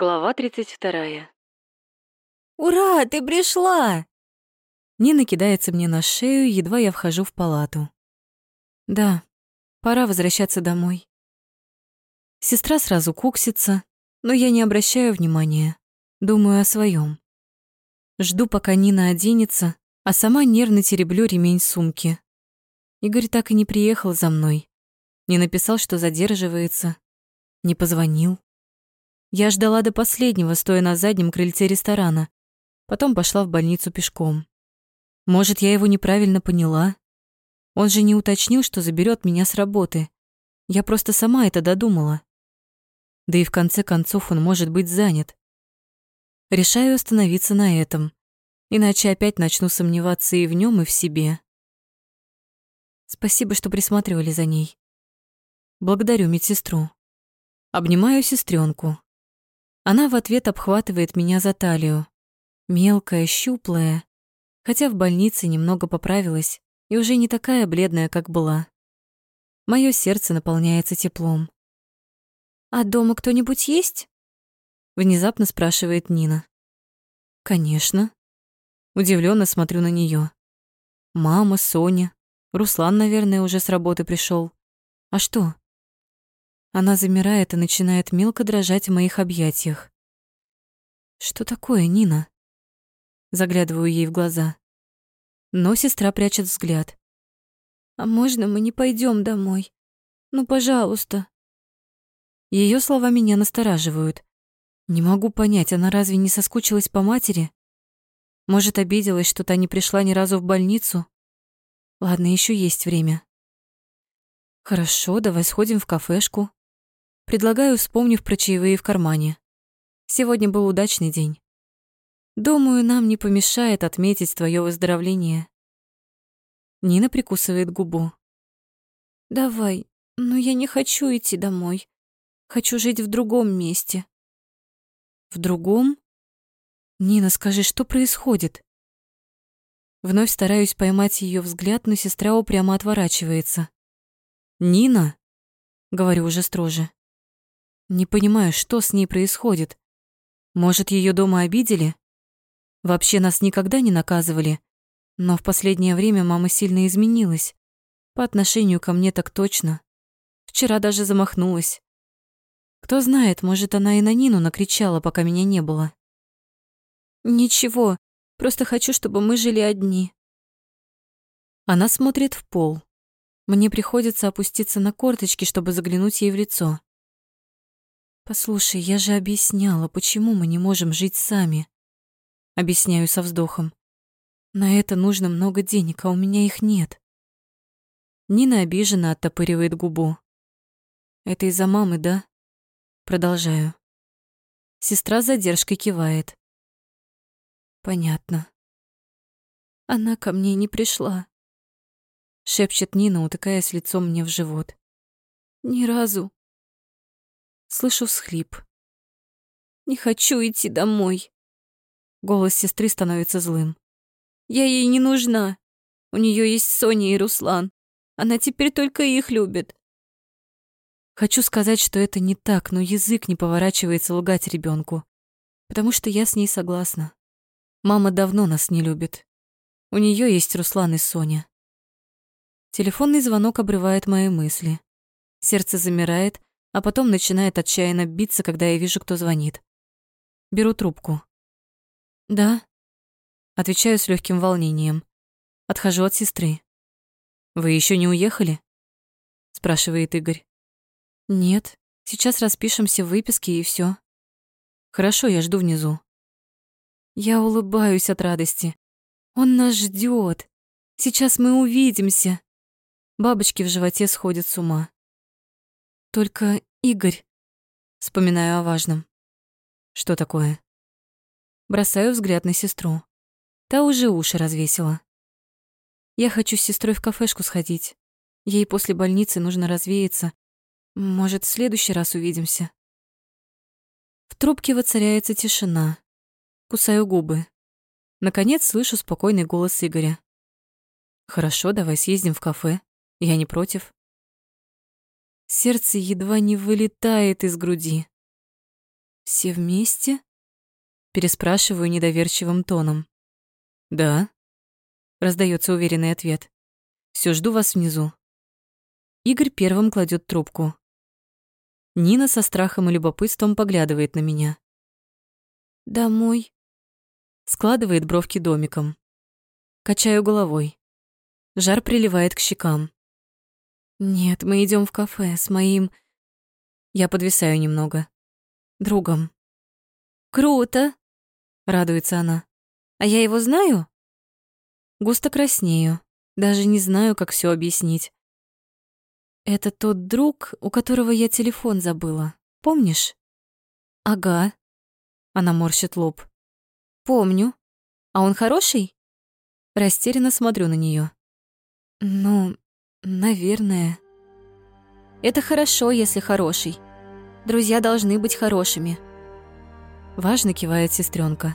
Глава 32. «Ура, ты пришла!» Нина кидается мне на шею, едва я вхожу в палату. Да, пора возвращаться домой. Сестра сразу куксится, но я не обращаю внимания, думаю о своем. Жду, пока Нина оденется, а сама нервно тереблю ремень сумки. Игорь так и не приехал за мной, не написал, что задерживается, не позвонил. Я ждала до последнего, стоя на заднем крыльце ресторана. Потом пошла в больницу пешком. Может, я его неправильно поняла? Он же не уточнил, что заберет меня с работы. Я просто сама это додумала. Да и в конце концов он может быть занят. Решаю остановиться на этом, иначе опять начну сомневаться и в нем, и в себе. Спасибо, что присматривали за ней. Благодарю медсестру. Обнимаю сестренку. Она в ответ обхватывает меня за талию. Мелкая, щуплая, хотя в больнице немного поправилась и уже не такая бледная, как была. Моё сердце наполняется теплом. «А дома кто-нибудь есть?» Внезапно спрашивает Нина. «Конечно». Удивленно смотрю на неё. Мама, Соня, Руслан, наверное, уже с работы пришел. А что? Она замирает и начинает мелко дрожать в моих объятиях. «Что такое, Нина?» Заглядываю ей в глаза. Но сестра прячет взгляд. «А можно мы не пойдем домой? Ну, пожалуйста». Ее слова меня настораживают. Не могу понять, она разве не соскучилась по матери? Может, обиделась, что та не пришла ни разу в больницу? Ладно, еще есть время. Хорошо, давай сходим в кафешку. Предлагаю, вспомнив про чаевые в кармане. Сегодня был удачный день. Думаю, нам не помешает отметить твое выздоровление. Нина прикусывает губу. Давай, но я не хочу идти домой. Хочу жить в другом месте. В другом? Нина, скажи, что происходит? Вновь стараюсь поймать ее взгляд, но сестра упрямо отворачивается. Нина, говорю уже строже. Не понимаю, что с ней происходит. Может, ее дома обидели? Вообще нас никогда не наказывали, но в последнее время мама сильно изменилась. По отношению ко мне так точно. Вчера даже замахнулась. Кто знает, может, она и на Нину накричала, пока меня не было. Ничего, просто хочу, чтобы мы жили одни. Она смотрит в пол. Мне приходится опуститься на корточки, чтобы заглянуть ей в лицо. Послушай, я же объясняла, почему мы не можем жить сами. Объясняю со вздохом. На это нужно много денег, а у меня их нет. Нина обиженно оттопыривает губу. Это из-за мамы, да? Продолжаю. Сестра с задержкой кивает. Понятно. Она ко мне не пришла. Шепчет Нина, утыкаясь лицом мне в живот. Ни разу. Слышу всхлип. «Не хочу идти домой». Голос сестры становится злым. «Я ей не нужна. У нее есть Соня и Руслан. Она теперь только их любит». Хочу сказать, что это не так, но язык не поворачивается лгать ребенку, потому что я с ней согласна. Мама давно нас не любит. У нее есть Руслан и Соня. Телефонный звонок обрывает мои мысли. Сердце замирает, а потом начинает отчаянно биться, когда я вижу, кто звонит. Беру трубку. «Да?» Отвечаю с легким волнением. Отхожу от сестры. «Вы еще не уехали?» Спрашивает Игорь. «Нет, сейчас распишемся в выписке и все. «Хорошо, я жду внизу». Я улыбаюсь от радости. Он нас ждет. Сейчас мы увидимся. Бабочки в животе сходят с ума. Только Игорь. Вспоминаю о важном. Что такое? Бросаю взгляд на сестру. Та уже уши развесила. Я хочу с сестрой в кафешку сходить. Ей после больницы нужно развеяться. Может, в следующий раз увидимся. В трубке воцаряется тишина. Кусаю губы. Наконец слышу спокойный голос Игоря. «Хорошо, давай съездим в кафе. Я не против». Сердце едва не вылетает из груди. Все вместе? Переспрашиваю недоверчивым тоном. Да, раздается уверенный ответ. Все жду вас внизу. Игорь первым кладет трубку. Нина со страхом и любопытством поглядывает на меня. «Домой?» Складывает бровки домиком. Качаю головой. Жар приливает к щекам. «Нет, мы идем в кафе с моим...» Я подвисаю немного. «Другом». «Круто!» — радуется она. «А я его знаю?» Густо краснею. Даже не знаю, как все объяснить. Это тот друг, у которого я телефон забыла. Помнишь? Ага. Она морщит лоб. Помню. А он хороший? Растерянно смотрю на нее. Ну, наверное. Это хорошо, если хороший. Друзья должны быть хорошими. Важно кивает сестренка.